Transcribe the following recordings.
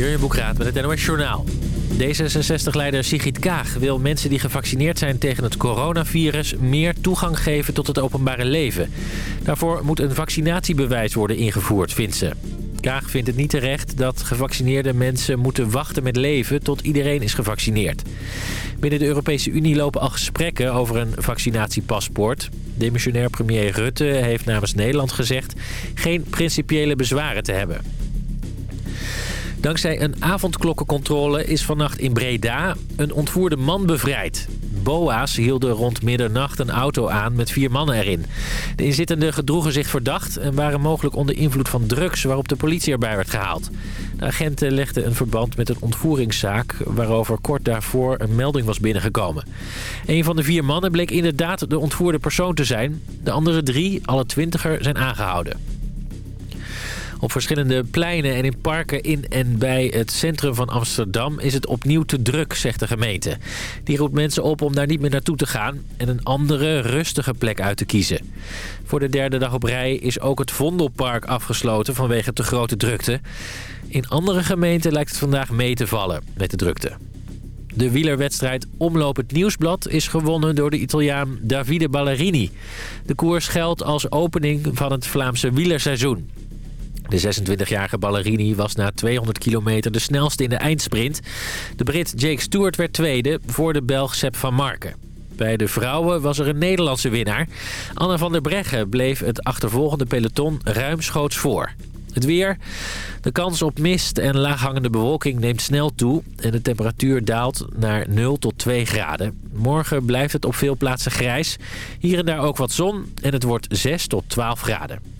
Jurjen Boekraat met het NOS Journaal. D66-leider Sigrid Kaag wil mensen die gevaccineerd zijn tegen het coronavirus... meer toegang geven tot het openbare leven. Daarvoor moet een vaccinatiebewijs worden ingevoerd, vindt ze. Kaag vindt het niet terecht dat gevaccineerde mensen moeten wachten met leven tot iedereen is gevaccineerd. Binnen de Europese Unie lopen al gesprekken over een vaccinatiepaspoort. Demissionair premier Rutte heeft namens Nederland gezegd geen principiële bezwaren te hebben. Dankzij een avondklokkencontrole is vannacht in Breda een ontvoerde man bevrijd. BOA's hielden rond middernacht een auto aan met vier mannen erin. De inzittenden gedroegen zich verdacht en waren mogelijk onder invloed van drugs... waarop de politie erbij werd gehaald. De agenten legden een verband met een ontvoeringszaak... waarover kort daarvoor een melding was binnengekomen. Een van de vier mannen bleek inderdaad de ontvoerde persoon te zijn. De andere drie, alle twintiger, zijn aangehouden. Op verschillende pleinen en in parken in en bij het centrum van Amsterdam is het opnieuw te druk, zegt de gemeente. Die roept mensen op om daar niet meer naartoe te gaan en een andere, rustige plek uit te kiezen. Voor de derde dag op rij is ook het Vondelpark afgesloten vanwege te grote drukte. In andere gemeenten lijkt het vandaag mee te vallen met de drukte. De wielerwedstrijd Omloop het Nieuwsblad is gewonnen door de Italiaan Davide Ballerini. De koers geldt als opening van het Vlaamse wielerseizoen. De 26-jarige Ballerini was na 200 kilometer de snelste in de eindsprint. De Brit Jake Stewart werd tweede voor de Belg Sepp van Marken. Bij de vrouwen was er een Nederlandse winnaar. Anna van der Breggen bleef het achtervolgende peloton ruimschoots voor. Het weer. De kans op mist en laaghangende bewolking neemt snel toe... en de temperatuur daalt naar 0 tot 2 graden. Morgen blijft het op veel plaatsen grijs. Hier en daar ook wat zon en het wordt 6 tot 12 graden.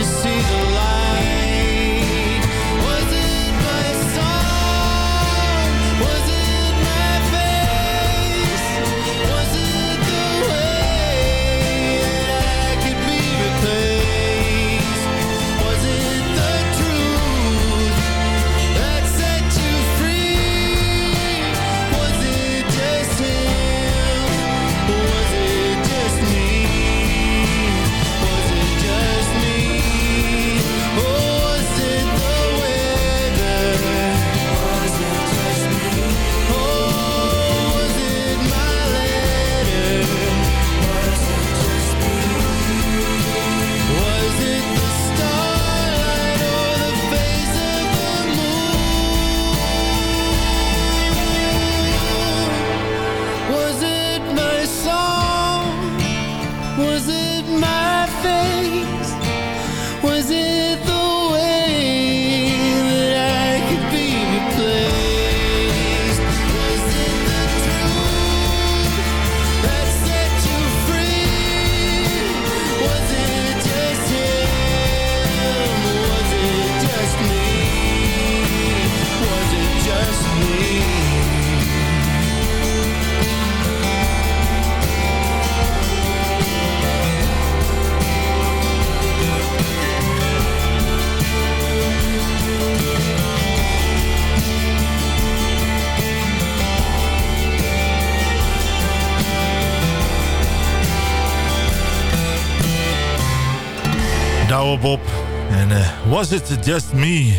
Was It Just Me?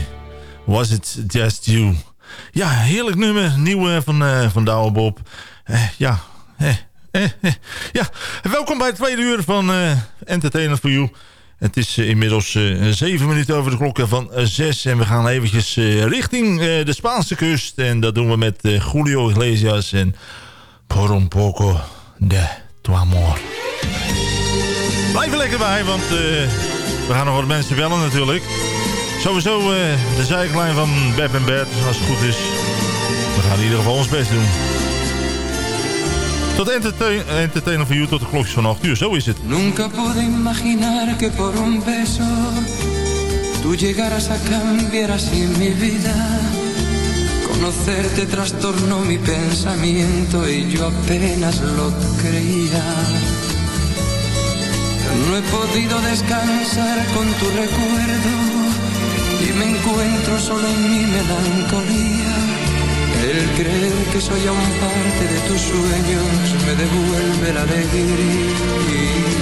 Was It Just You? Ja, heerlijk nummer. Nieuw van, uh, van Douwe Bob. Uh, ja, ja, welkom bij het tweede uur van Entertainment for You. Het is inmiddels zeven minuten over de klokken van zes. En we gaan eventjes richting de Spaanse kust. En dat doen we met Julio Iglesias en Por un poco de tu amor. Blijf er lekker bij, want... We gaan nog wat mensen bellen natuurlijk. Sowieso uh, de zijklijn van Beb en Bert, als het goed is. We gaan in ieder geval ons best doen. Tot entertain, entertainer voor u tot de klokjes van 8 uur, zo is het. Nunca pude imaginar que por un beso Tú llegaras a cambiar así mi vida Conocerte trastornó mi pensamiento Y yo apenas lo creía No he podido descansar con tu recuerdo y me encuentro solo en mi melancolía. El creer que soy aún parte de tus sueños me devuelve la alegría.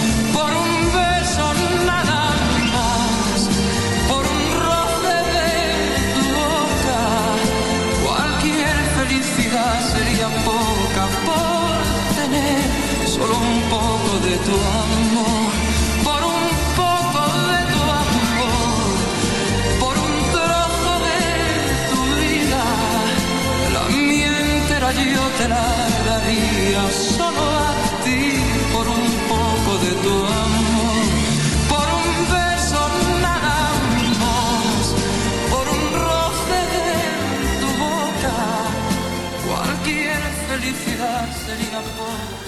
por un poco de tu amor, por un poco de tu amor, por un trozo de tu vida, la mía entera yo te la daría solo a ti, por un poco de tu amor, por un beso nada más, por un roce de tu boca, cualquier felicidad sería por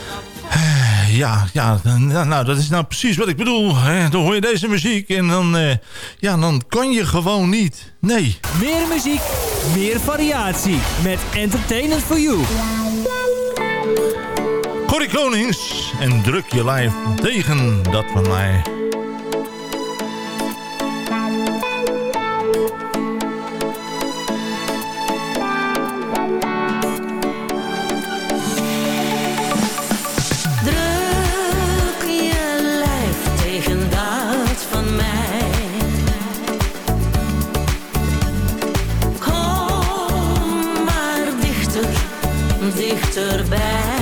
Ja, ja nou, nou, dat is nou precies wat ik bedoel. Hè. Dan hoor je deze muziek en dan, eh, ja, dan kan je gewoon niet. Nee. Meer muziek, meer variatie. Met Entertainment for You. Corrie Konings en druk je live tegen dat van mij. Dichterbij.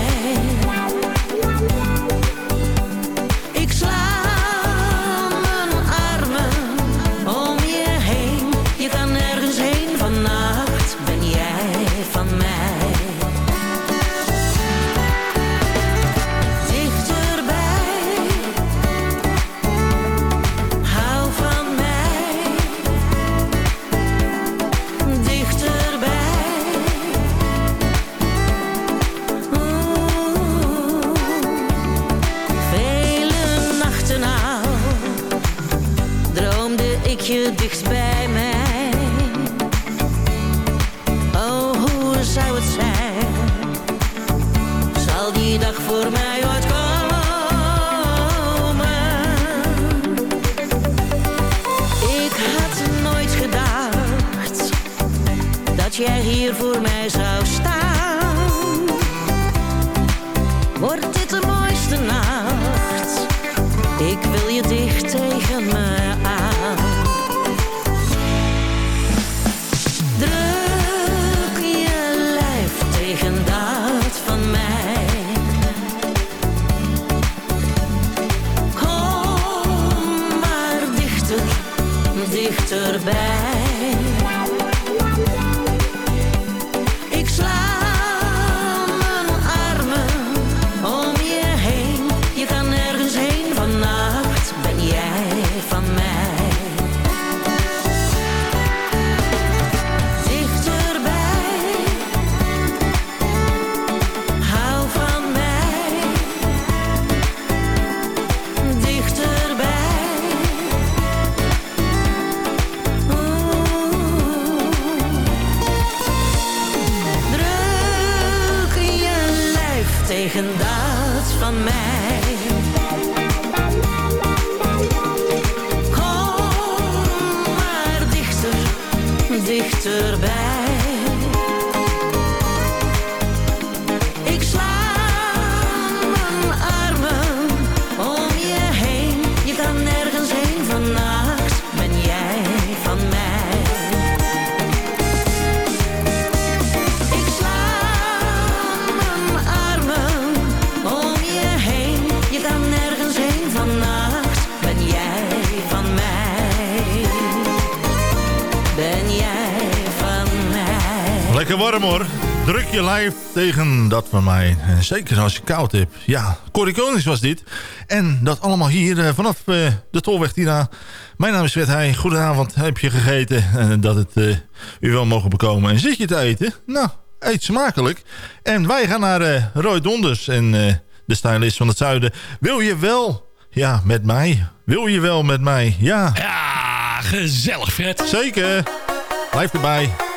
Tegen dat van mij. En zeker als je koud hebt. Ja, Corrie Konings was dit. En dat allemaal hier eh, vanaf eh, de Tolweg Tina. Mijn naam is Fred Heij. Goedenavond. Heb je gegeten? En dat het eh, u wel mogen bekomen. En zit je te eten? Nou, eet smakelijk. En wij gaan naar eh, Roy Donders. En eh, de stylist van het zuiden. Wil je wel? Ja, met mij. Wil je wel met mij? Ja. Ja, gezellig Fred. Zeker. Blijf erbij.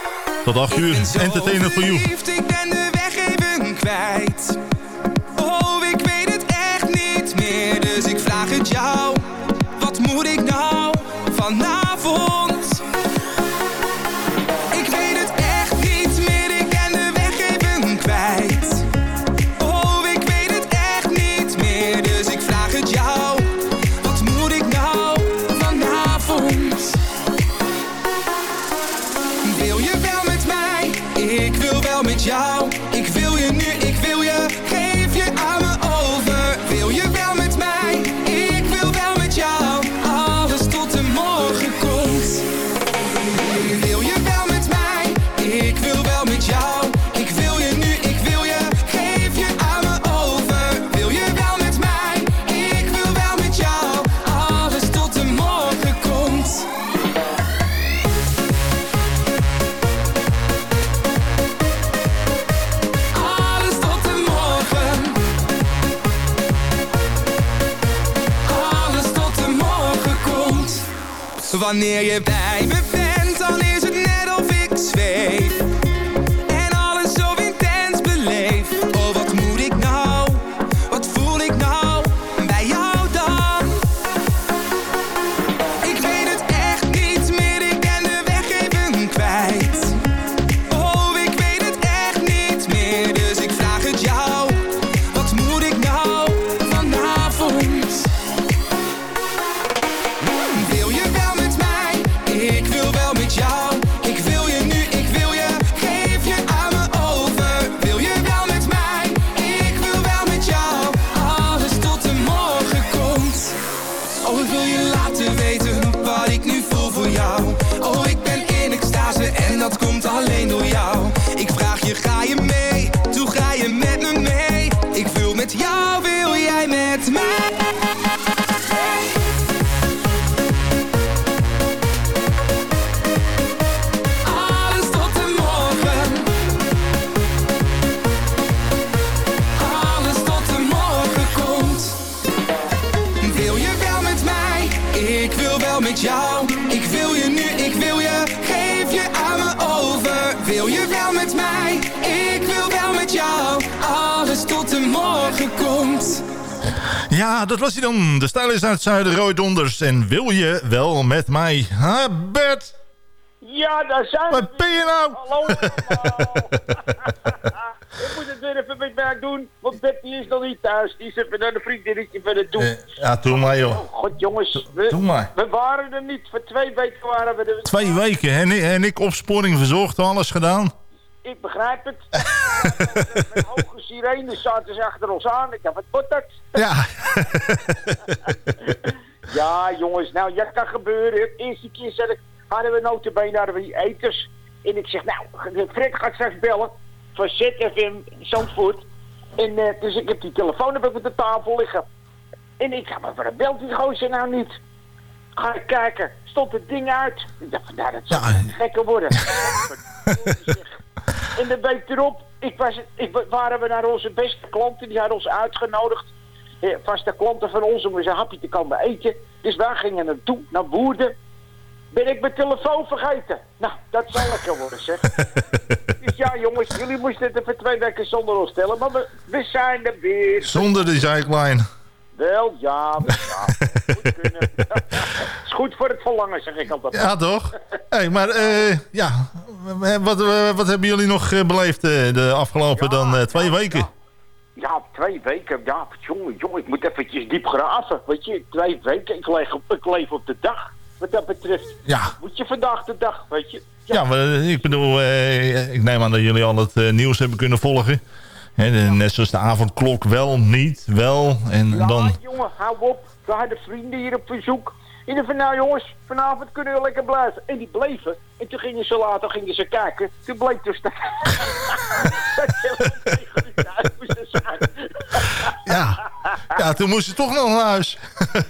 Tot 8 uur. Entertainer you. verliefd, ik ben de weg even kwijt. Wanneer je bij jou. Ik wil je nu, ik wil je. Geef je aan me over. Wil je wel met mij? Ik wil wel met jou. Alles tot de morgen komt. Ja, dat was hij dan. De stijl is uit het zuiden, Roy Donders. En wil je wel met mij? Ha, Bert? Ja, daar zijn we. Wat ben je nou? Hallo ik moet het weer even met werk doen, want Betty is nog niet thuis. Die is even naar de vriendinnetje van het doen. Eh, ja, doe maar joh. Oh, god jongens, we, Doe maar. we waren er niet. Voor twee weken waren we er. Twee weken. En, ik- en ik opsporing verzorgd, alles gedaan. Ik begrijp het. Met hoge sirenes zaten ze achter ons aan. Ik heb het botterd. Ja. Ja, jongens, nou, dat kan gebeuren. De eerste keer zat ik, hadden we notabene hadden we die eters. En ik zeg, nou, Fred gaat straks bellen van ZFM Zandvoort. En eh, dus ik heb die telefoon heb ik op de tafel liggen. En ik ga maar waarom belt die gozer nou niet? Ga ik kijken, stond het ding uit. Ik dacht, nou, dat zou Ja. gekker worden. en de week erop, ik was, ik, waren we naar onze beste klanten, die hadden ons uitgenodigd. Eh, vaste klanten van ons om eens een hapje te komen eten. Dus wij gingen naartoe, naar Woerden. Ben ik mijn telefoon vergeten? Nou, dat zal lekker worden, zeg. dus ja, jongens, jullie moesten het even twee weken zonder ons stellen. Maar we, we zijn er weer. Zonder de zijklijn. Wel, ja, ja. Moet kunnen. is goed voor het verlangen, zeg ik altijd. Ja, toch? hey, maar eh, ja, wat, wat hebben jullie nog eh, beleefd eh, de afgelopen dan twee weken? Ja, twee weken. Ja, jongen, jongen, ik moet eventjes diep graven. Weet je, twee weken. Ik leef op, ik leef op de dag, wat dat betreft. Ja. Moet je vandaag de dag, weet je. Ja, maar eh, ik bedoel, eh, ik neem aan dat jullie al het eh, nieuws hebben kunnen volgen. Hè, de- Net zoals de avondklok, wel, niet, wel. En Ja, dan... jongen, hou op. We hadden vrienden hier op verzoek. En dan van, nou jongens, vanavond kunnen we lekker blijven. En die bleven. En toen gingen ze later gingen ze kijken. Toen bleek dus dat... dat ze tegen de. Ja. ja, toen moest je toch nog naar huis.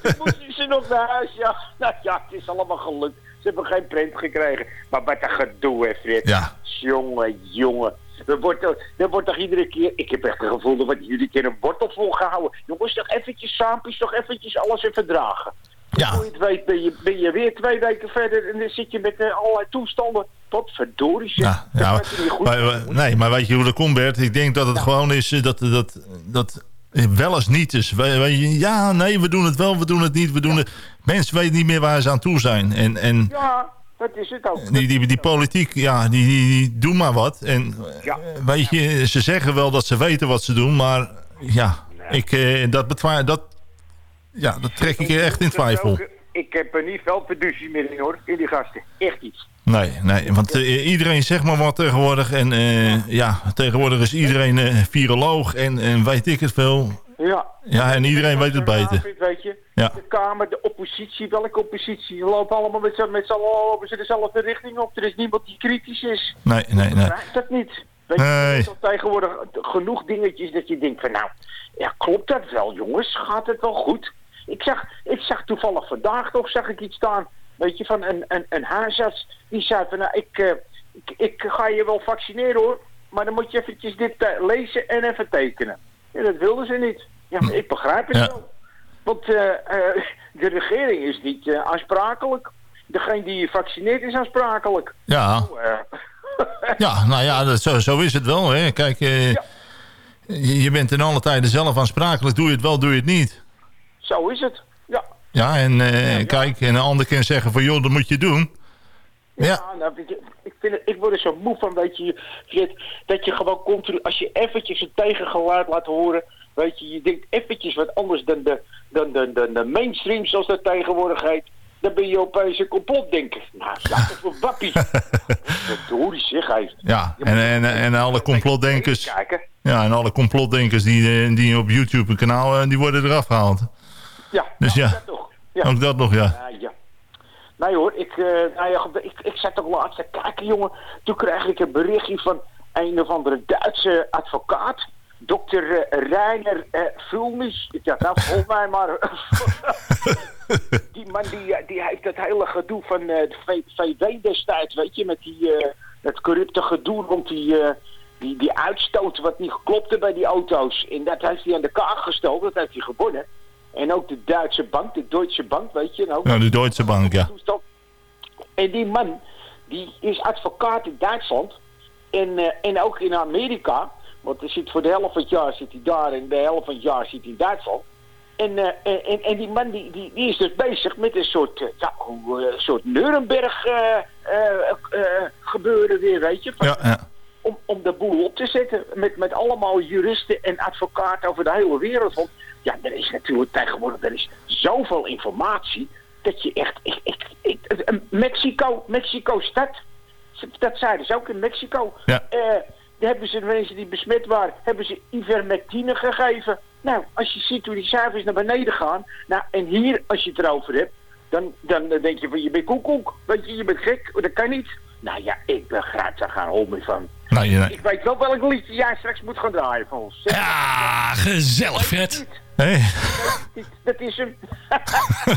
Toen moesten ze nog naar huis, ja. Nou ja, het is allemaal gelukt. Ze hebben geen print gekregen. Maar wat een gedoe, hè, Fred. Ja. Jongen, jongen. Er wordt, toch- er wordt toch iedere keer... Ik heb echt het gevoel dat we iedere keer een wortel volgehouden. Jongens, toch eventjes saampjes, toch eventjes alles even dragen. Ja. Voor je het weet ben je, ben je weer twee weken verder... en dan zit je met eh, allerlei toestanden. Tot verdorie, zeg. Ja, ja, maar, maar- nee, maar weet je hoe dat komt, Bert? Ik denk dat het gewoon is eh, dat, dat, dat wel eens niet is. We- weet je, ja, nee, we doen het wel, we doen het niet. We doen het. Mensen weten niet meer waar ze aan toe zijn. En, en Ja, dat is het ook. die, die, die politiek, ja, die, die, die doen maar wat. En Ja. eh, weet je, ze zeggen wel dat ze weten wat ze doen, maar ja, ik, eh, dat, betwaar, dat, ja, dat trek ik echt in twijfel. Ik heb er niet veel fiducie meer in, hoor. In die gasten. Echt iets. Nee, nee, want eh, iedereen zegt maar wat tegenwoordig. En eh, ja, tegenwoordig is iedereen eh, viroloog en, en weet ik het veel. Ja. Ja, en iedereen weet het beter. Weet je, Ja. de Kamer, de oppositie, welke oppositie? Die lopen allemaal met z'n met allen lopen ze dezelfde richting op. Er is niemand die kritisch is. Nee, nee, nee. Dat niet. Weet je, Nee. er toch tegenwoordig genoeg dingetjes dat je denkt van nou, ja klopt dat wel jongens? Gaat het wel goed? Ik zag, ik zag toevallig vandaag toch, zag ik iets staan, weet je, van een, een, een huisarts. Die zei van nou, ik, eh, ik, ik ga je wel vaccineren hoor, maar dan moet je eventjes dit eh, lezen en even tekenen. Ja, dat wilden ze niet. Ja, ik begrijp het Ja. wel. Want eh, de regering is niet aansprakelijk. degene die vaccineert is aansprakelijk. Ja, Nou, eh, ja nou ja, dat, zo, zo is het wel. Hè. Kijk, je, je bent in alle tijden zelf aansprakelijk. Doe je het wel, doe je het niet. zo is het. Ja. Ja, en eh, kijk, en een ander kan zeggen van... joh, dat moet je doen. Ja, Ja, nou, weet je, ik, vind het, ik word er zo moe van, weet je, dat je gewoon continu, als je eventjes een tegengeluid laat horen, weet je, je denkt eventjes wat anders dan de, dan, dan, dan de mainstream, zoals dat tegenwoordig heet, dan ben je opeens een complotdenker. Nou, ja, toch voor wappie. Dat hoor je zeg, hij. ja. En, en, en alle complotdenkers... Ja, en alle complotdenkers die, eh, die op YouTube een kanaal... eh, die worden eraf gehaald. Ja, Dus ja, dat toch. Ja. ook dat nog, ja. Ja, ja. Nee hoor, ik, eh, nou ja, ik, ik zat ook laatst te kijken, jongen. Toen kreeg ik een berichtje van een of andere Duitse advocaat. Dokter eh, Reiner uh, Vulnis. Ik dacht, nou, volg mij maar. die man die, eh, die heeft dat hele gedoe van eh, de VW destijds, weet je, met die, eh, dat corrupte gedoe rond die, eh, die, die uitstoot wat niet klopte bij die auto's. En dat heeft hij aan de kaart gesteld, dat heeft hij gewonnen. En ook de Duitse bank, de Deutsche Bank, weet je. Ja, de Deutsche Bank, ja. En die man, die is advocaat in Duitsland. En, eh, en ook in Amerika. Want zit voor de helft van het jaar zit hij daar en de helft van het jaar zit hij in Duitsland. En, eh, en, en, die man die, die, die is dus bezig met een soort, eh, ja, eh, soort Nuremberg gebeuren weer, weet je. Van- Ja, ja. Om, om de boel op te zetten. Met, met allemaal juristen en advocaten over de hele wereld. Want ja, er is natuurlijk tegenwoordig er is zoveel informatie. Dat je echt... Mexico, Mexico-stad. Dat zeiden ze ook in Mexico. Ja. Eh, daar hebben ze de mensen die besmet waren, hebben ze ivermectine gegeven. Nou, als je ziet hoe die cijfers naar beneden gaan. Nou, en hier, als je het erover hebt, dan, dan, dan denk je van je bent koekoek. Weet je, je bent gek. Dat kan niet. Nou ja, ik begrijp daar geen hol meer van. Nou, Ik weet wel welk liedje jij straks moet gaan draaien voor ons. Ja, gezellig, Fred. Hé, Dat is hem.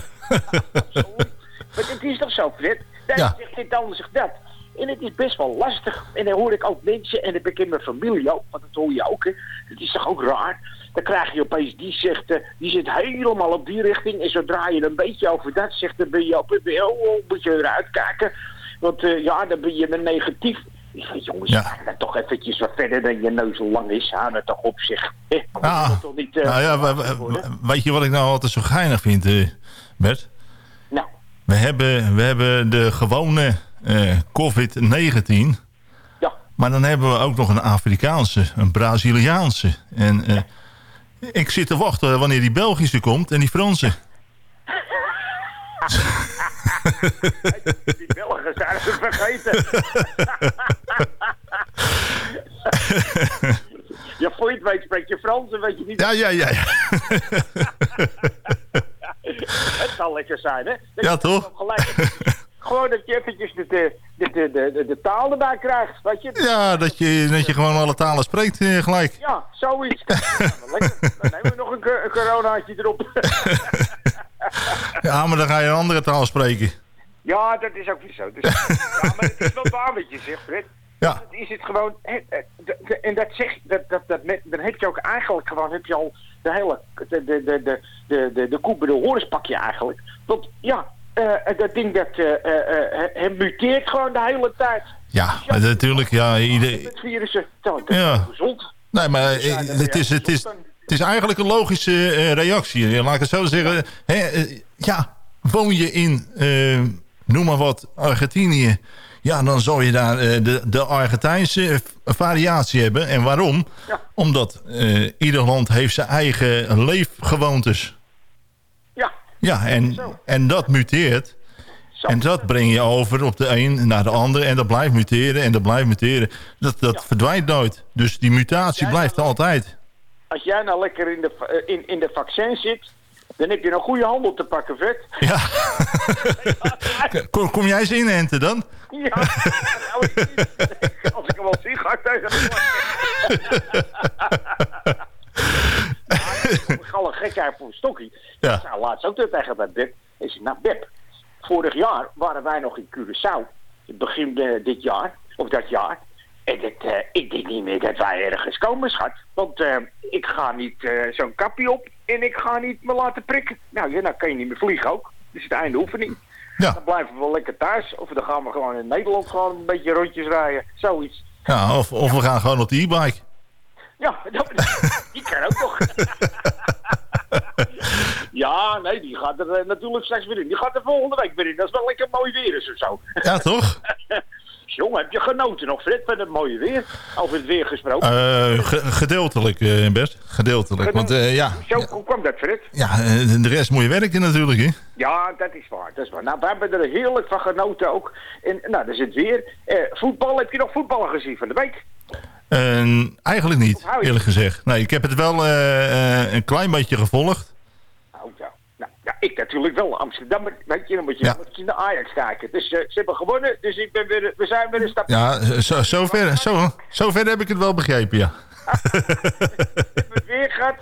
Maar het is toch zo, Fred? Dat Ja. zegt dit, dan zegt dat. En het is best wel lastig. En dan hoor ik ook mensen, en dat heb ik in mijn familie ook, want dat hoor je ook, hè. Dat is toch ook raar? Dan krijg je opeens, die zegt, eh, die zit helemaal op die richting. En zodra je een beetje over dat zegt, dan ben je op, ben oh, oh, moet je eruit kijken. Want eh, ja, dan ben je met negatief. Ik zeg, jongens, Ja. ga toch eventjes wat verder dan je neus zo lang is. Hou dat toch op zich. Eh, Ah. toch niet, eh, nou ja, weet je wat ik nou altijd zo geinig vind, eh, Bert? Nou, We hebben, we hebben de gewone eh, COVID-19. Ja. Maar dan hebben we ook nog een Afrikaanse, een Braziliaanse. En ik zit te wachten wanneer die Belgische komt en die Franse. Die Belgen zijn het vergeten. ja, voor je het weet spreek je Frans en weet je niet... Ja, ja, ja. ja. Het zal lekker zijn, hè? Dat Ja, je toch? Gelijk, gewoon dat je eventjes de, de, de, de, de, taal erbij krijgt, weet je? Ja, dat je, dat je gewoon alle talen spreekt eh, gelijk. Ja, zoiets. Ja, lekker. Dan nemen we nog een, een coronaatje erop. Ja, maar dan ga je een andere taal spreken. ja, dat is ook weer zo. Dus, ja, maar het is wel waar wat je zegt, Fred. Ja. Dan is het gewoon... eh, en dat zeg dat, dat, dat, dan heb je ook eigenlijk gewoon... heb je al de hele... de, de, de, de, de, de, de koe bij de horens pak je eigenlijk. Want ja, eh, dat ding dat hij muteert gewoon de hele tijd. Ja, maar natuurlijk, ja. Ieder, dat is Ja. gezond. nee, maar dat- het is, het, is, het is eigenlijk een logische eh, reactie. Ja, Laat ik het zo zeggen. Hè, eh, ja, woon je in, eh, noem maar wat, Argentinië... Ja, dan zou je daar eh, de, de Argentijnse eh, variatie hebben. En waarom? Ja. Omdat eh, ieder land heeft zijn eigen leefgewoontes. Ja, Ja, en, Zo. en dat muteert. zo. En dat breng je over op de een naar de ander. En dat blijft muteren en dat blijft muteren. Dat, dat verdwijnt nooit. Dus die mutatie blijft altijd. Als jij nou lekker in de, eh, in, in de vaccin zit... dan heb je een goede handel te pakken, vet. Ja. kom, kom jij eens inenten dan? Ja, nou, als ik hem wel zie, ga ik tegen hem Ik ga een gekheid voor een stokkie. Ja. Ik laatst ook tegen bij Beb. Ik zei, nou Beb, vorig jaar waren wij nog in Curaçao. Begin eh, dit jaar, of dat jaar. En eh, ik denk niet meer dat wij ergens komen, schat. Want eh, ik ga niet eh, zo'n kapje op en ik ga niet me laten prikken. Nou ja, dan kan je niet meer vliegen ook. Dus het einde oefening. Ja. Dan blijven we wel lekker thuis. Of dan gaan we gewoon in Nederland gewoon een beetje rondjes rijden. Zoiets. Ja, of, of we gaan gewoon op de e-bike. Ja, dat, die kan ook toch. ja, nee, die gaat er natuurlijk straks weer in. Die gaat er volgende week weer in. Dat is wel lekker mooi weer is of zo. Ja, toch? Jongen, heb je genoten nog, Fred, van het mooie weer? Over het weer gesproken. Eh, ge- gedeeltelijk, eh, Bert. Gedeeltelijk. Want eh, ja, Zo, hoe kwam dat, Fred? ja de rest moet je werken natuurlijk, hè? Ja, dat is waar. Dat is waar. Nou, we hebben er heerlijk van genoten ook. En nou, dat is het weer. Voetbal, heb je nog voetballen gezien van de week? Eigenlijk niet, eerlijk gezegd. Nee, ik heb het wel een klein beetje gevolgd. Nou, ja. Nou, ja, ik natuurlijk wel. Amsterdam, weet je, dan moet je, Ja. moet je naar Ajax kijken. Dus eh, ze hebben gewonnen, dus ik ben weer, we zijn weer een stap. Ja, zo, zover, zo, zover heb ik het wel begrepen, ja. hebben weer gehad,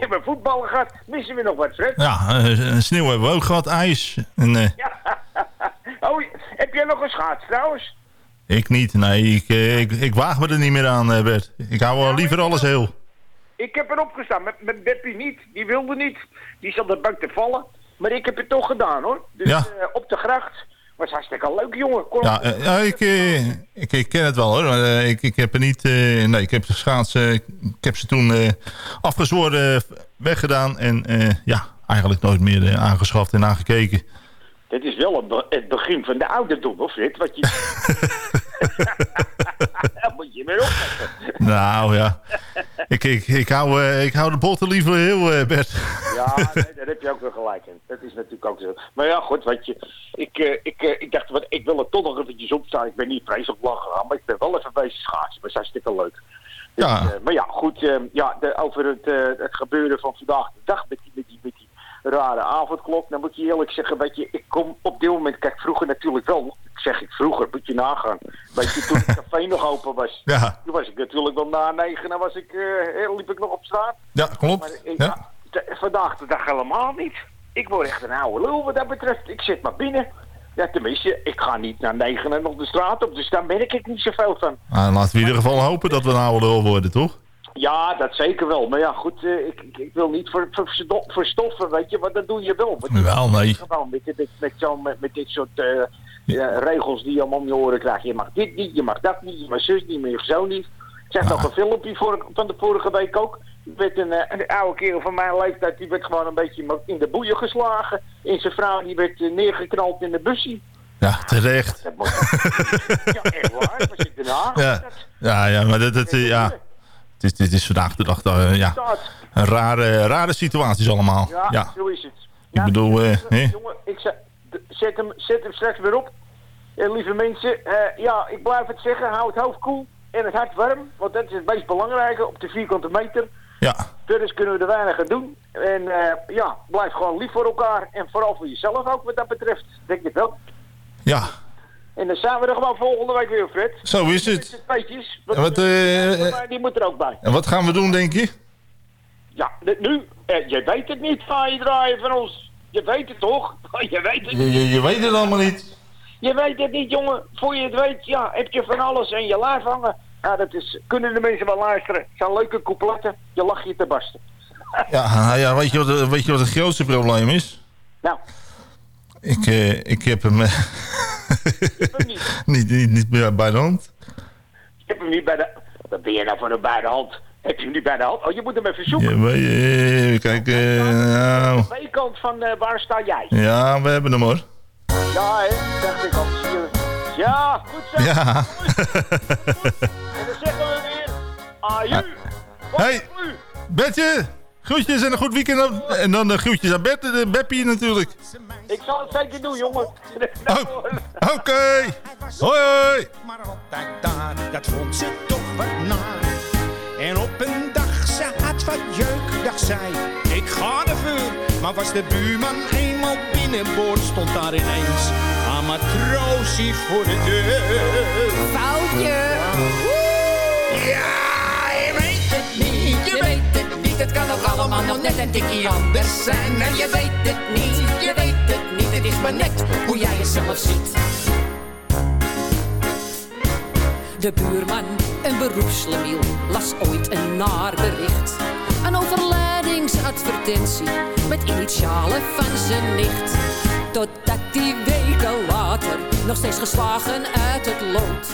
hebben voetballen gehad. Missen we nog wat, Fred? Ja, eh, sneeuw hebben we ook gehad, ijs. En, eh, Oh, heb jij nog een schaats trouwens? ik niet, nee, ik, eh, ik, ik waag me er niet meer aan, eh, Bert. Ik hou wel liever alles heel. Ik heb erop gestaan, met, met Beppie niet. Die wilde niet. Die zat er bang te vallen. Maar ik heb het toch gedaan, hoor. Dus Ja. eh, op de gracht. Was hartstikke leuk, jongen. Ja, eh, ik, eh, ik, ik ken het wel hoor. Maar, ik, ik heb er niet. nee, ik heb de schaatsen. ik heb ze toen afgezworen weggedaan. En ja, eigenlijk nooit meer aangeschaft en aangekeken. Dit is wel het, be- het begin van de ouderdom, of Fred? Wat je... Daar moet je weer opletten. Nou ja. Ik, ik, ik, hou, eh, ik hou de botten liever heel, eh, Bert. Ja, nee, daar heb je ook wel gelijk in. Dat is natuurlijk ook zo. Maar ja, goed, weet je. Ik, eh, ik, ik dacht, wat, ik wil er toch nog eventjes opstaan. Ik ben niet vreselijk lang gegaan, maar ik ben wel even bezig schaatsen. Dat is hartstikke leuk. Dus, Ja. maar ja, goed. ja, de, over het, het gebeuren van vandaag de dag met die, met die, met die rare avondklok. Dan moet je eerlijk zeggen, weet je, ik kom op dit moment, kijk, vroeger natuurlijk wel. Zeg ik vroeger, moet je nagaan. Weet je, toen het café nog open was. Ja. Toen was ik natuurlijk wel na negen, dan was ik, eh, liep ik nog op straat. Ja, Maar klopt. ik, Ja. vandaag de dag helemaal niet. Ik word echt een oude lul wat dat betreft. Ik zit maar binnen. Ja, tenminste, ik ga niet naar negen en nog de straat op. Dus daar merk ik niet zoveel van. Nou, laten we in ieder geval hopen dat we een oude lul worden, toch? Ja, dat zeker wel. Maar ja, goed, eh, ik, ik, ik wil niet verstoffen, weet je. Want dat doe je wel. Wel, nee. Gewoon met, dit- met, met, zo, met, met dit soort eh, ja, regels die je allemaal om je oren krijgt. Je mag dit niet, je mag dat niet, je mag zus niet, je mag zo niet. Ik zag nog een filmpje voor, van de vorige week ook. Werd een, eh, een oude kerel van mijn leeftijd, die werd gewoon een beetje in de boeien geslagen. En zijn vrouw die werd eh, neergeknald in de bussie. Ja, terecht. Dat moet... ja, echt waar. Wat zit erna? Ja, ja, ja maar dat, dat, eh, ja. Het is, dit is vandaag de dag eh, ja, een rare, rare situaties allemaal. Ja, Ja, zo is het. ik bedoel, eh? Jongen, ik zet, hem, zet hem straks weer op. En lieve mensen, eh, ja, ik blijf het zeggen, hou het hoofd koel en het hart warm. Want dat is het meest belangrijke op de vierkante meter. Ja. Verder kunnen we er weinig aan doen. En ja, blijf gewoon lief voor elkaar. En vooral voor jezelf ook wat dat betreft. Denk je wel. ja, En dan zijn we er gewoon volgende week weer, Fred. zo is het. wat, eh, Maar die moet er ook bij. En wat gaan we doen, denk je? Ja, nu, eh, je weet het niet, ga je draaien van ons. Je weet het toch? Je weet het Je, niet. je, je weet het allemaal niet. Je weet het niet, jongen. Voor je het weet, ja, heb je van alles en je lijf hangen. Ja, dat is, kunnen de mensen wel luisteren. Het zijn leuke coupletten. Je lacht je te barsten. Ja, ja weet, je wat, weet je wat het grootste probleem is? Nou, Ik, eh, ik heb hem eh, niet, niet, niet meer bij de hand. ik heb hem niet bij de... Wat ben je nou voor een bij de hand? Heb je hem niet bij de hand? Oh, je moet hem even zoeken. Ja, maar, eh, kijk, eh, nou, De B-kant van waar sta jij? ja, we hebben hem hoor. Ja, hè? Dacht ik al. Ja, goed zo. Ja. En dan zeggen we weer... Aju. Hey, Betje, groetjes en een goed weekend. En dan de groetjes aan Bert, de Beppie natuurlijk. Ik zal het zeker doen, jongen. Oké, hoi hoi. Maar altijd daar, dat vond ze toch wat naar. En op een dag, ze had wat jeuk, dacht zij, ik ga de vuur. Maar was de buurman eenmaal binnenboord, stond daar ineens een matroosie voor de deur. Foutje. Ja, het kan ook allemaal nog net een tikje anders zijn. En je weet het niet, je weet het niet. Het is maar net hoe jij jezelf ziet. De buurman, een beroepslemiel, las ooit een naar bericht. Een overlijdingsadvertentie met initialen van zijn nicht. Totdat die weken later nog steeds geslagen uit het lood.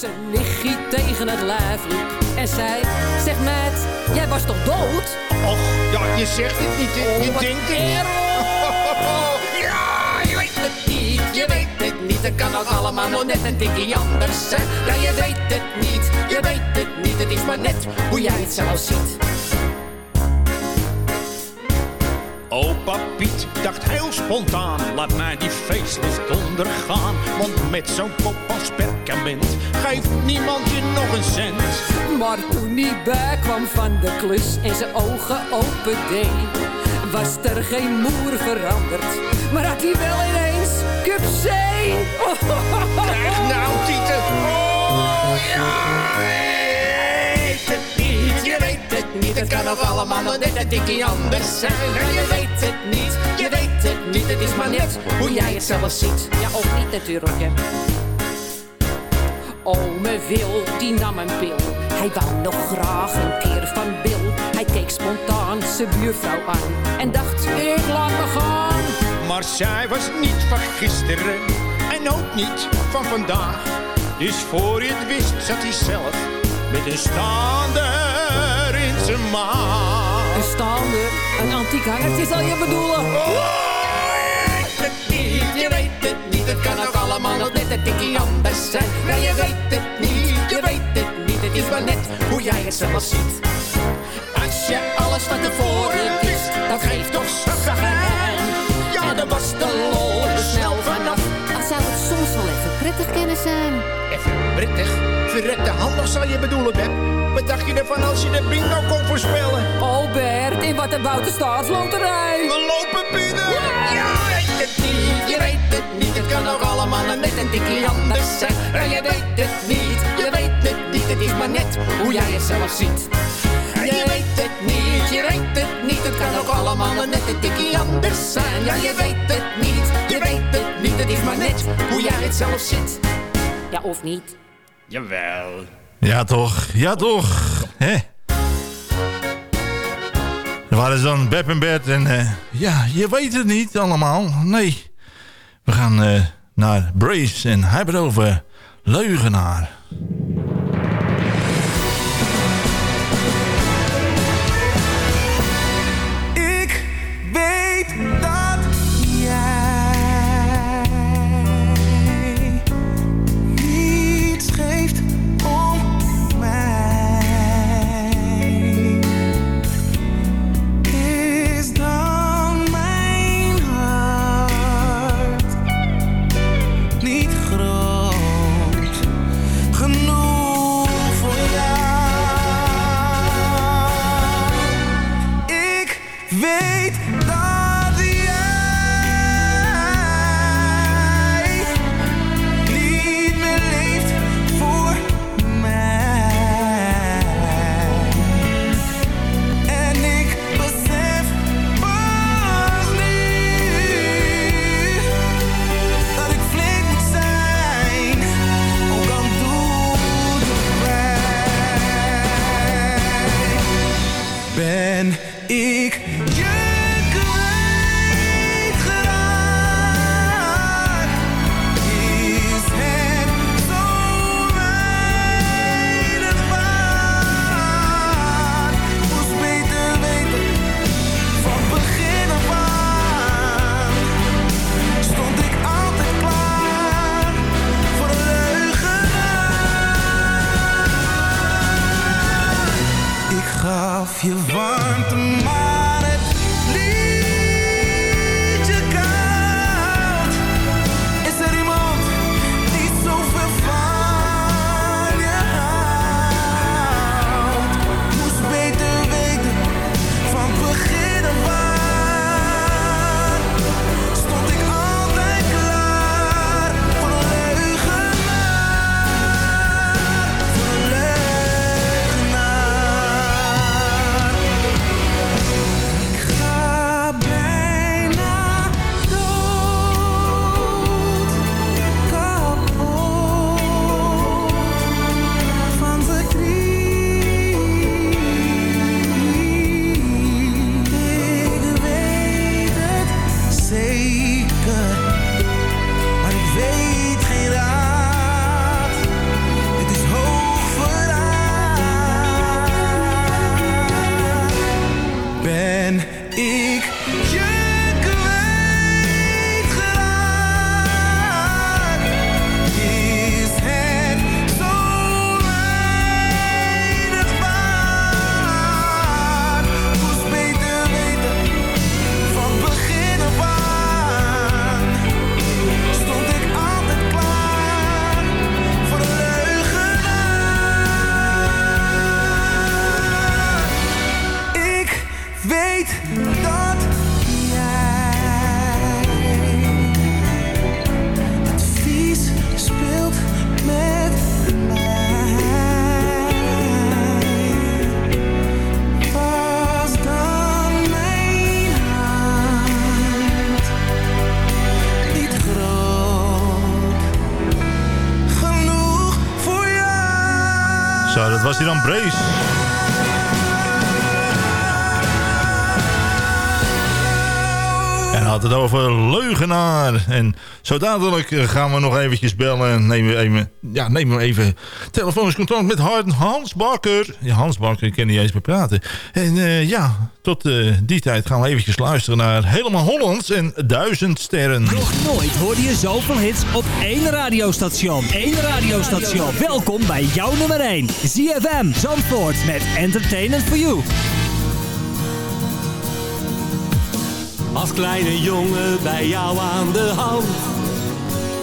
Zijn nichtje tegen het lijf liep en zei: Zeg meid, jij was toch dood? Och, ja, je zegt het niet, je, je Oh, denkt het. Ja, je weet het niet, je weet het niet. Het kan ook allemaal nog net een tikje anders zijn. Ja, je weet het niet, je weet het niet. Het is maar net hoe jij het zelf ziet. Piet dacht heel spontaan, laat mij die feestlust ondergaan. Want met zo'n kop als perkament geeft niemand je nog een cent. Maar toen hij bij kwam van de klus en zijn ogen open deed, was er geen moer veranderd. Maar had hij wel ineens cup C. Krijg nou, Tieten. Oh ja, het niet. Kan ook allemaal nog net een anders zijn. Maar je weet het niet, je weet het niet. Het is maar net hoe jij het zelf ziet. Ja, of niet natuurlijk, hè. Ome Wil, die nam een pil. Hij wou nog graag een keer van Bill. Hij keek spontaan zijn buurvrouw aan en dacht, ik laat me gaan. Maar zij was niet van gisteren en ook niet van vandaag. Dus voor je het wist zat hij zelf met een staander zijn maag. Een antiek hangertje zal je bedoelen. het niet, je weet het niet. Het kan ook allemaal nog net een tikje anders zijn. Ja, je weet het niet, je weet het niet. Het is maar net hoe jij het zelf ziet. Als je alles van tevoren wist, dan geeft toch zagrijn. Ja, dan was de lol er prettig kunnen zijn. Even prettig, verrekte handig zal je bedoelen, Beb. Wat dacht je ervan als je de bingo kon voorspellen? Oh Bert, in wat een boute staatsloterij. We lopen binnen! Ja, je weet het niet, je weet het niet. Het kan ook allemaal nog net een tikje anders zijn. Maar je weet het niet, je weet het niet. Het is maar net hoe jij het zelf ziet. Je weet het niet, je weet het niet. Het kan ook allemaal net een tikje anders zijn. Ja, je weet het niet, je weet het niet. Het is maar net hoe jij het zelf ziet. Ja, of niet? Jawel. Ja toch, ja toch. Hè? Dat waren ze dan Beb en Bert en eh, ja, je weet het niet allemaal. Nee. We gaan eh, naar Brace en hij heeft het over leugenaar. Weet En had het over leugenaar. En zo dadelijk eh, gaan we nog eventjes bellen. Nemen we even, ja, nemen we even telefonisch contact met Hans Bakker. Ja, Hans Bakker, ik kan niet eens meer praten. En eh, ja, tot eh, die tijd gaan we eventjes luisteren naar Helemaal Hollands en Duizend Sterren. Nog nooit hoorde je zoveel hits op één radiostation. Eén radiostation. Welkom bij jouw nummer 1. ZFM Zandvoort met Entertainment for You. Als kleine jongen bij jou aan de hand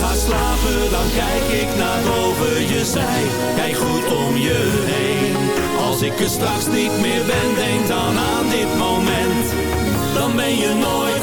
Ga slapen, dan kijk ik naar boven je zij. Kijk goed om je heen. Als ik er straks niet meer ben, denk dan aan dit moment. Dan ben je nooit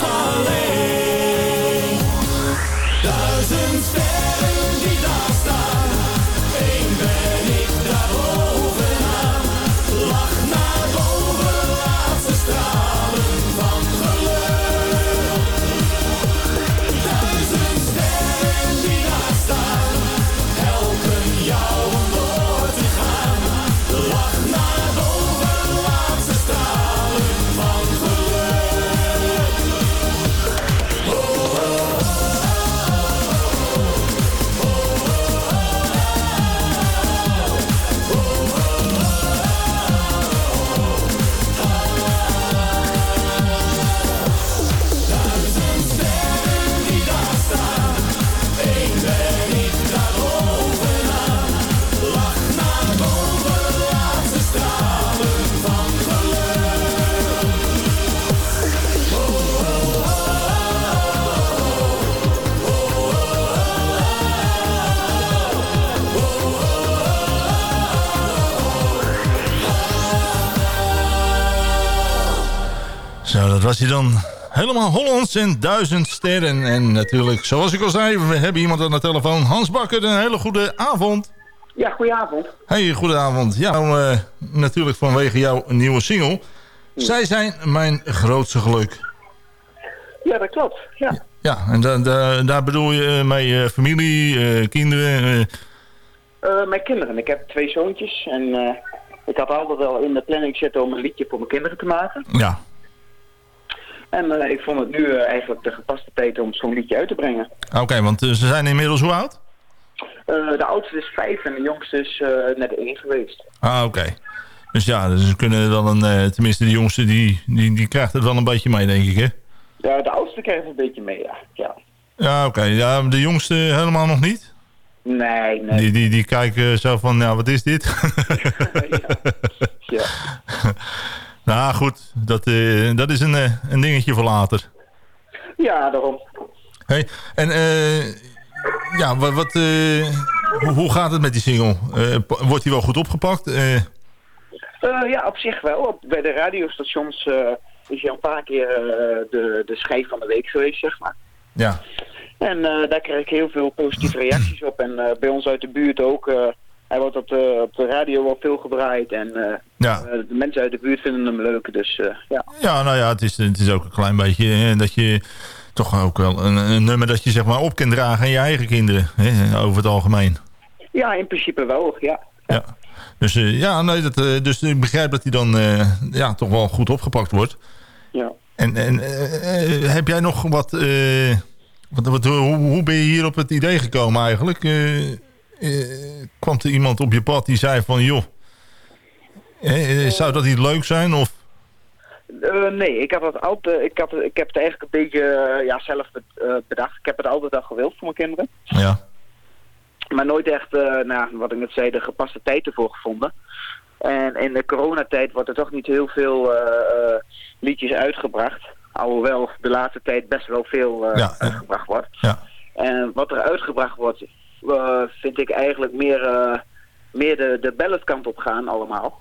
dat was hij dan. Helemaal Hollands en duizend sterren. En natuurlijk, zoals ik al zei, we hebben iemand aan de telefoon. Hans Bakker, een hele goede avond. Ja, goedenavond. Hey, goedenavond. Ja, nou, eh, natuurlijk vanwege jouw nieuwe single. Zij zijn mijn grootste geluk. Ja, dat klopt. Ja. Ja, en da da daar bedoel je eh, mee eh, familie, kinderen. mijn kinderen. Ik heb twee zoontjes en ik had altijd wel in de planning zitten om een liedje voor mijn kinderen te maken. ja. En eh, ik vond het nu eh, eigenlijk de gepaste tijd om zo'n liedje uit te brengen. Oké, want eh, ze zijn inmiddels hoe oud? De oudste is vijf en de jongste is net één geweest. Ah, oké. Dus ja, dus ze kunnen dan een, tenminste de jongste, die, die, die krijgt het wel een beetje mee, denk ik, hè? Ja, de oudste krijgt een beetje mee, ja. ja. Ja, oké. Ja, de jongste helemaal nog niet? Nee, nee. Die, die, die kijken zo van, ja, wat is dit? ja. nou, goed. Dat, eh, dat is een, eh, een dingetje voor later. Ja, daarom. Hey, en eh, ja, wat, wat, eh, hoe, hoe gaat het met die single? Wordt die wel goed opgepakt? Ja, op zich wel. Op, bij de radiostations is hij al een paar keer de, de schijf van de week geweest, zeg maar. ja. En daar krijg ik heel veel positieve reacties op. En bij ons uit de buurt ook. Hij wordt op de, op de radio wel veel gedraaid. En eh, Ja. eh, de mensen uit de buurt vinden hem leuk. Dus eh, ja. ja, nou ja, het is, het is ook een klein beetje dat je toch ook wel een, een nummer dat je zeg maar op kunt dragen aan je eigen kinderen. Hè, over het algemeen. ja, in principe wel, ja. Ja. Dus ja, nee, dat, dus ik begrijp dat hij dan ja, toch wel goed opgepakt wordt. Ja. En, en heb jij nog wat, wat, wat hoe, hoe ben je hier op het idee gekomen eigenlijk? Eh, kwam er iemand op je pad die zei van joh, eh, eh, zou dat niet leuk zijn? Of, Eh, nee, ik, had het altijd, ik, had, ik heb het eigenlijk een beetje ja, zelf be- bedacht. Ik heb het altijd al gewild voor mijn kinderen. ja, Maar nooit echt, nou, wat ik net zei, de gepaste tijd ervoor gevonden. En in de coronatijd wordt er toch niet heel veel liedjes uitgebracht. Alhoewel de laatste tijd best wel veel Ja, uitgebracht wordt. Ja. En wat er uitgebracht wordt, vind ik eigenlijk meer, eh, meer de, de op gaan allemaal.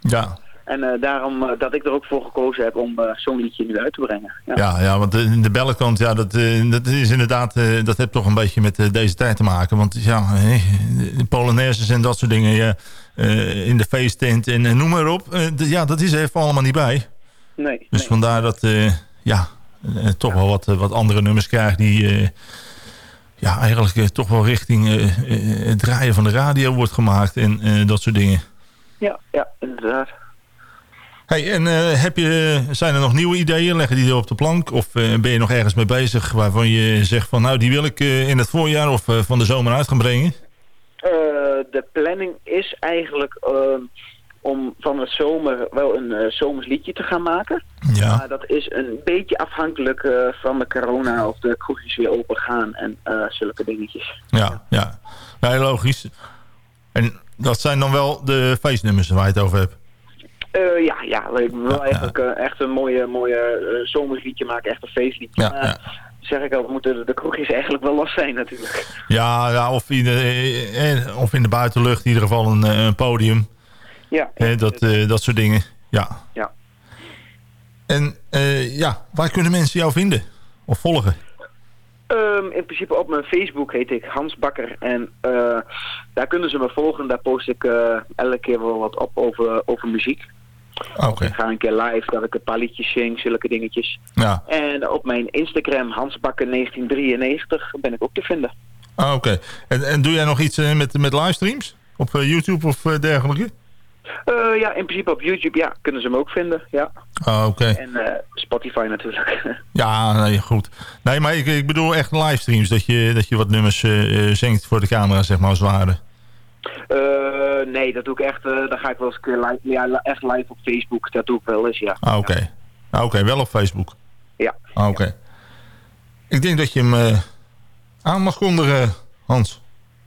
ja, En eh, daarom eh, dat ik er ook voor gekozen heb om eh, zo'n liedje nu uit te brengen. Ja. ja, ja, want de, de bellenkant, ja, dat, eh, dat is inderdaad, eh, dat heeft toch een beetje met eh, deze tijd te maken. Want ja, eh, de Polonaises en dat soort dingen ja, eh, in de feesttent en eh, noem maar op. eh, ja, dat is er even allemaal niet bij. Nee, Dus vandaar dat, eh, ja, eh, toch wel wat, eh, wat andere nummers krijgt die... ja, eigenlijk eh, toch wel richting eh, eh, het draaien van de radio wordt gemaakt en dat soort dingen. ja, ja, inderdaad. Hey, en heb je, zijn er nog nieuwe ideeën? Leggen die er op de plank? Of ben je nog ergens mee bezig waarvan je zegt van... nou, die wil ik in het voorjaar of van de zomer uit gaan brengen? De planning is eigenlijk eh, om van de zomer wel een eh, zomers liedje te gaan maken. Ja. Maar dat is een beetje afhankelijk eh, van de corona of de kroegjes weer open gaan en eh, zulke dingetjes. Ja, ja. ja heel logisch. En dat zijn dan wel de feestnummers waar je het over hebt? Ja, ja, ik wil eigenlijk eh, echt een mooie, mooie zomersliedje maken, echt een feestliedje. Ja, ja. zeg ik al, moeten de, kroegjes eigenlijk wel los zijn natuurlijk. Ja, ja of, in de, of in de buitenlucht in ieder geval een, een podium. Ja. Dat, eh, dat soort dingen. Ja. Ja. En eh, ja, waar kunnen mensen jou vinden? Of volgen? Ehm, in principe op mijn Facebook heet ik Hans Bakker. En eh, daar kunnen ze me volgen. Daar post ik elke keer wel wat op over, over muziek. Oké. Ik ga een keer live, dat ik een paar liedjes zing, zulke dingetjes. Ja. En op mijn Instagram, hansbakker1993, ben ik ook te vinden. Ah, Oké. En, en doe jij nog iets met, met livestreams? Op YouTube of dergelijke? Eh, ja, in principe op YouTube, ja, kunnen ze me ook vinden. Ja. Ah, oké. En eh, Spotify natuurlijk. Ja, nee, goed. Nee, maar ik, ik bedoel echt livestreams. Dat je, dat je wat nummers eh, eh, zingt voor de camera, zeg maar, als het ware. Nee, dat doe ik echt, dan ga ik wel eens een keer live, ja, echt live op Facebook. Dat doe ik wel eens, ja. Ah, oké. Ah, oké, wel op Facebook. Ja. Ah, oké. Ik denk dat je hem aan mag kondigen, Hans.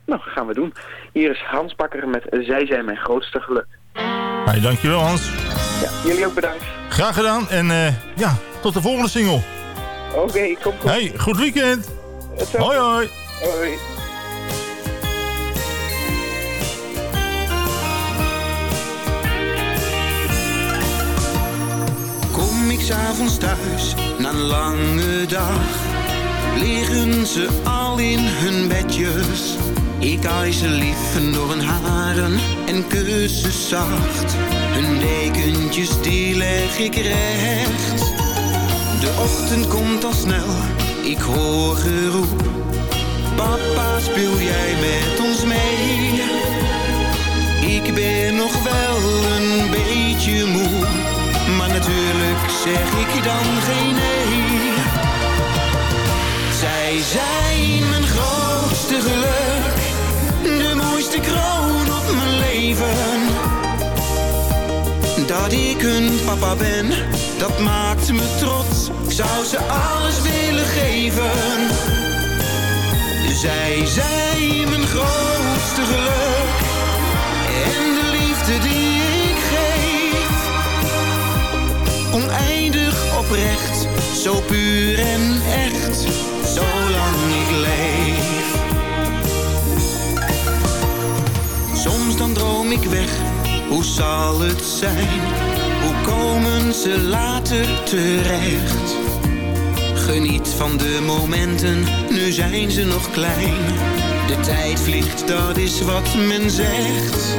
Nou, gaan we doen. Hier is Hans Bakker met Zij zijn mijn grootste geluk. Hey, dankjewel, Hans. Ja, jullie ook bedankt. Graag gedaan. En eh, ja, tot de volgende single. Oké, kom goed. Hey, goed weekend. Hoi, hoi. Hoi. Kom ik s'avonds thuis na een lange dag, liggen ze al in hun bedjes. Ik aai ze lief door hun haren en kus ze zacht. Hun dekentjes die leg ik recht. De ochtend komt al snel, ik hoor geroep. Papa, speel jij met ons mee? Ik ben nog wel een beetje moe, maar natuurlijk zeg ik dan geen nee. Zij zijn mijn grootste geluk, mooiste kroon op mijn leven. Dat ik een papa ben, dat maakt me trots. Ik zou ze alles willen geven. Zij zijn mijn grootste geluk. En de liefde die ik geef. Oneindig oprecht, zo puur en echt. Zolang ik leef. Ik weg, hoe zal het zijn? Hoe komen ze later terecht? Geniet van de momenten, nu zijn ze nog klein. De tijd vliegt, dat is wat men zegt.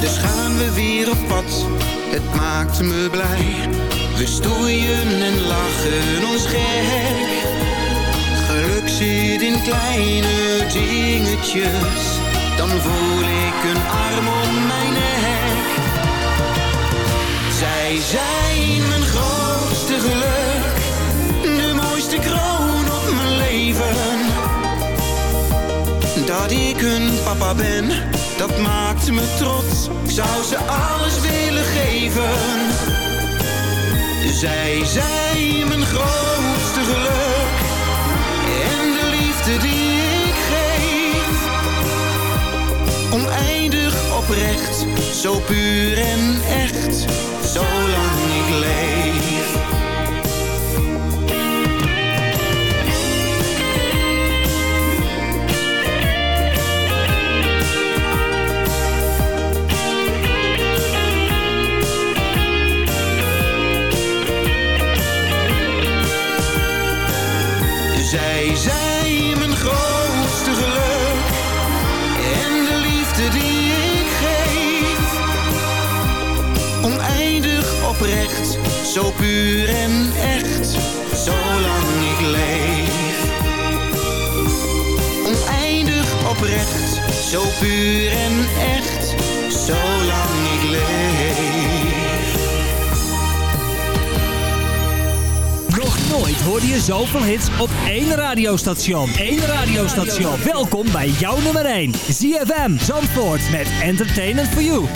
Dus gaan we weer op pad, het maakt me blij. We stoeien en lachen ons gek. Geluk zit in kleine dingetjes. Dan voel ik een arm om mijn nek. Zij zijn mijn grootste geluk. De mooiste kroon op mijn leven. Dat ik een papa ben, dat maakt me trots. Ik zou ze alles willen geven. Zij zijn mijn grootste geluk. Zo puur en echt. Zolang ik leef. Puur en echt. Zolang ik leef. Oneindig oprecht, zo puur en echt. Zolang ik leef. Nog nooit hoorde je zoveel hits op één radiostation. Eén radiostation. Welkom bij jouw nummer 1. ZFM Zandvoort met Entertainment for You.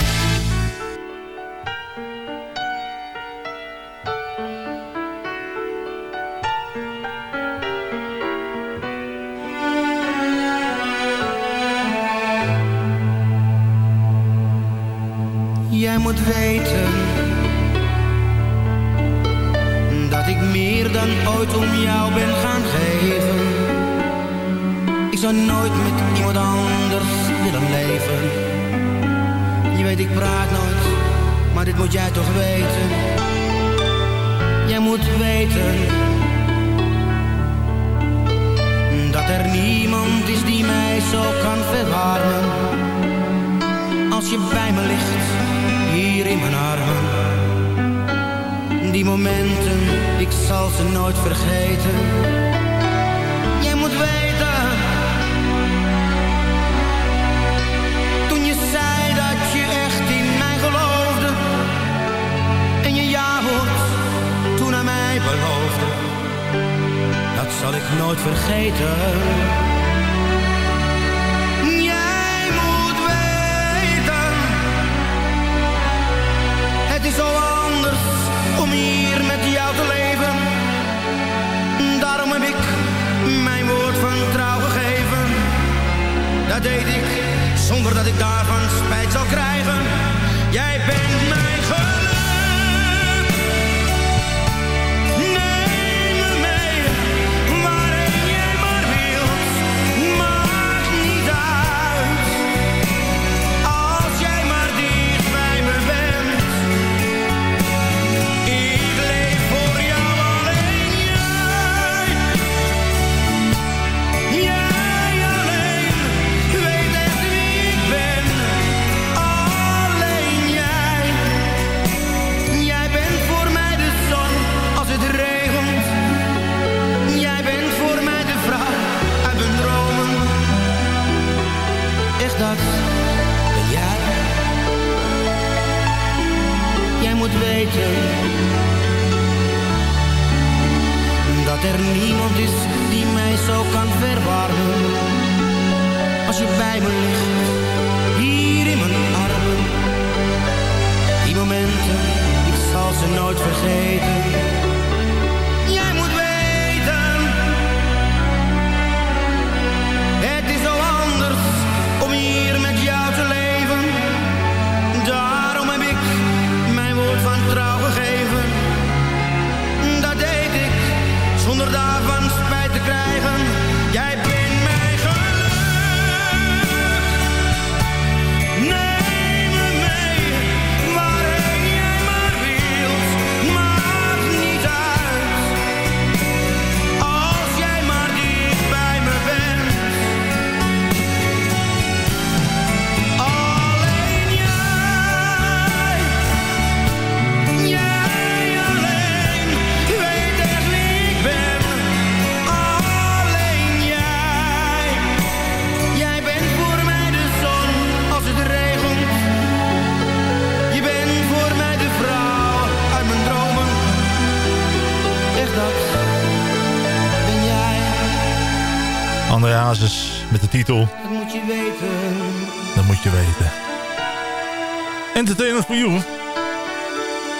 Entertainment for You.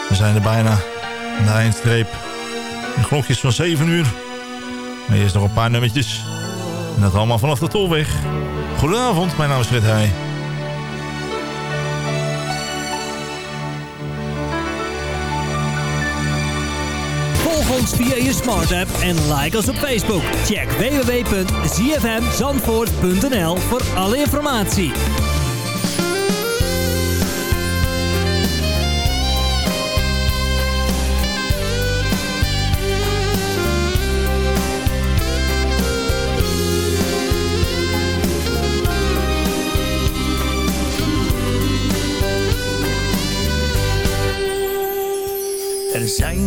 We zijn er bijna de eindstreep. De klokjes van 7 uur. Maar eerst nog een paar nummertjes. En dat allemaal vanaf de Tolweg. Goedenavond, mijn naam is Fred Heij. Volg ons via je smart app en like ons op Facebook. Check www.zfmzandvoort.nl voor alle informatie.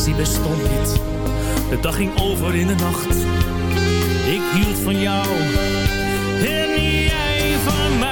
Die bestond niet. De dag ging over in de nacht. Ik hield van jou. En jij van mij.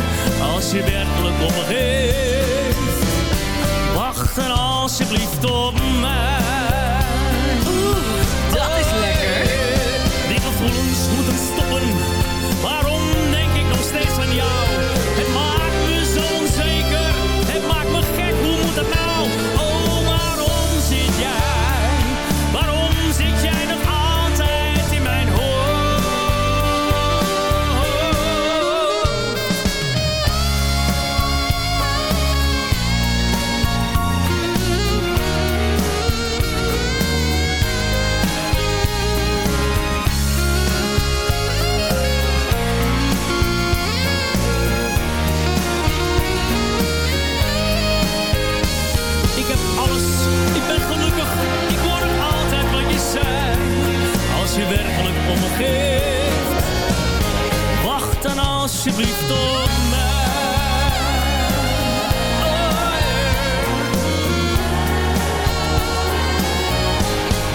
Als je werkelijk om me geeft, wacht dan alsjeblieft op mij. Alsjeblieft op mij. Oh, yeah.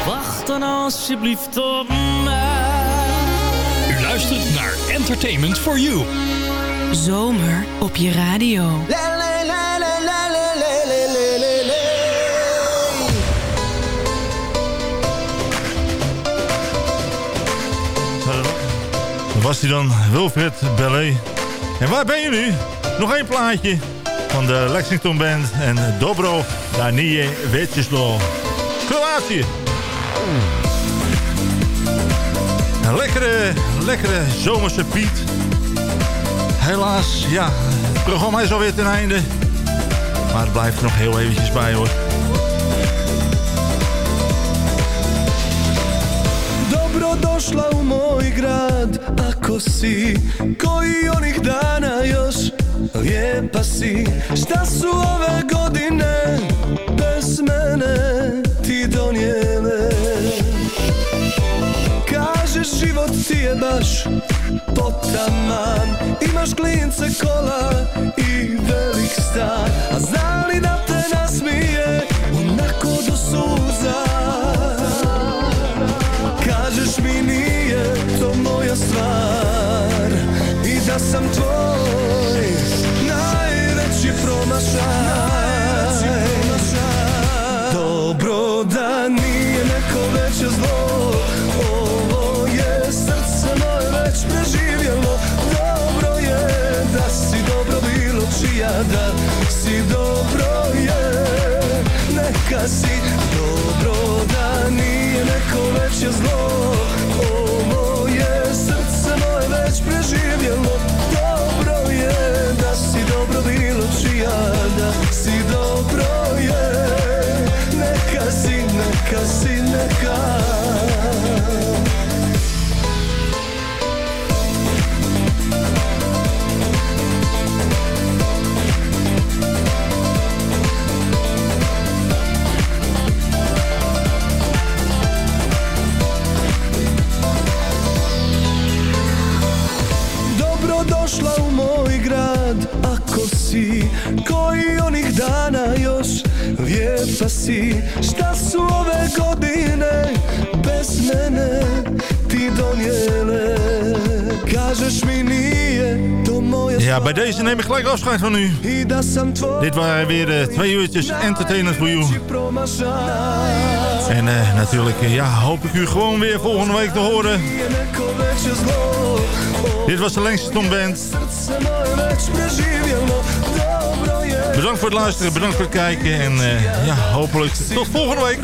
Wacht dan alsjeblieft op mij. U luistert naar Entertainment for You. Zomer op je radio. Was hij dan, Wilfred Bellet. En waar ben je nu? Nog één plaatje van de Lexington Band en Dobro da Nije Veceslo. Kroatië. Een lekkere, lekkere zomerse Piet. Helaas, ja, het programma is alweer ten einde. Maar het blijft nog heel eventjes bij hoor. Dobrodošla u moj grad. Ako si koji onih dana još? Lijepa si. Šta su ove godine bez mene ti donijele? Kažeš život ti je baš potaman. Imaš klince kola i velik stan. A zna li da te nasmije sam tvoj najveći promašaj. Dobro da nije neko veće zlo. Ovo je srce moje već preživjelo. Dobro je da si dobro bilo čija Da si dobro je. Neka si. Dobro da nije neko veće zlo dana još Lijepa si Šta su ove godine Bez mene ti donijele Kažeš mi nije to moja Ja, bij deze neem ik gelijk afscheid van u. Dit waren weer eh, twee uurtjes entertainment voor u. En eh, natuurlijk eh, ja, hoop ik u gewoon weer volgende week te horen. Dit was de Langston Band. Bedankt voor het luisteren, bedankt voor het kijken. En eh, ja, hopelijk tot volgende week.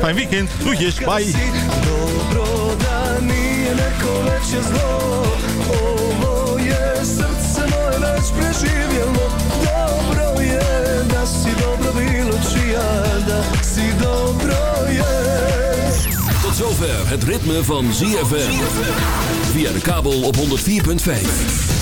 Fijn weekend. Groetjes. Bye. Tot zover het ritme van ZFM. Via de kabel op 104.5.